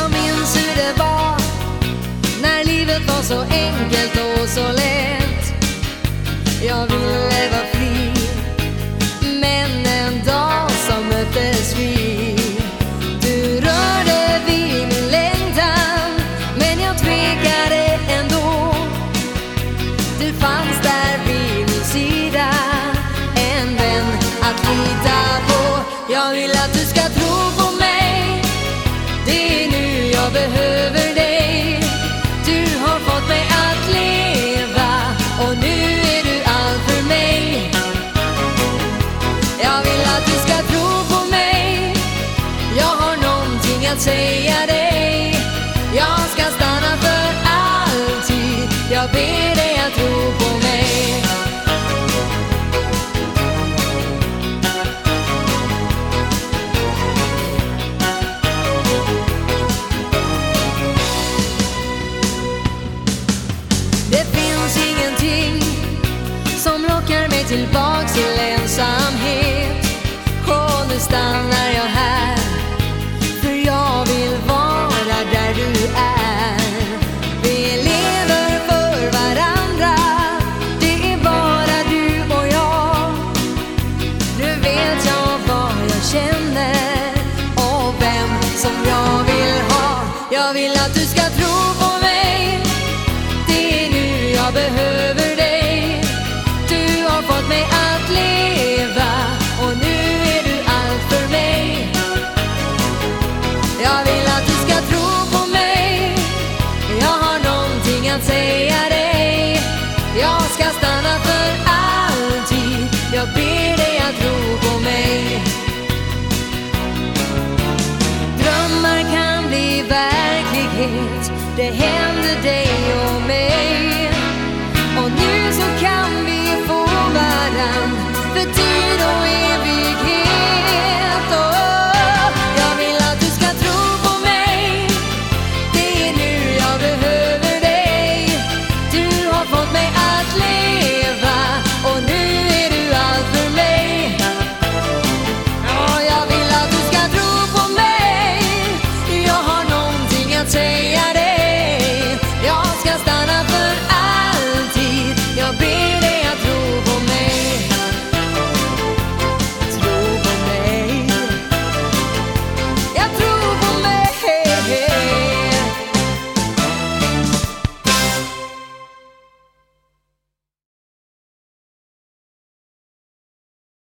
Jag minns hur det var när livet var så enkelt Jag vill att du ska tro på mig. Jag har någonting att säga dig. Jag ska stanna för alltid. Jag ber dig att tro to him the day you're made.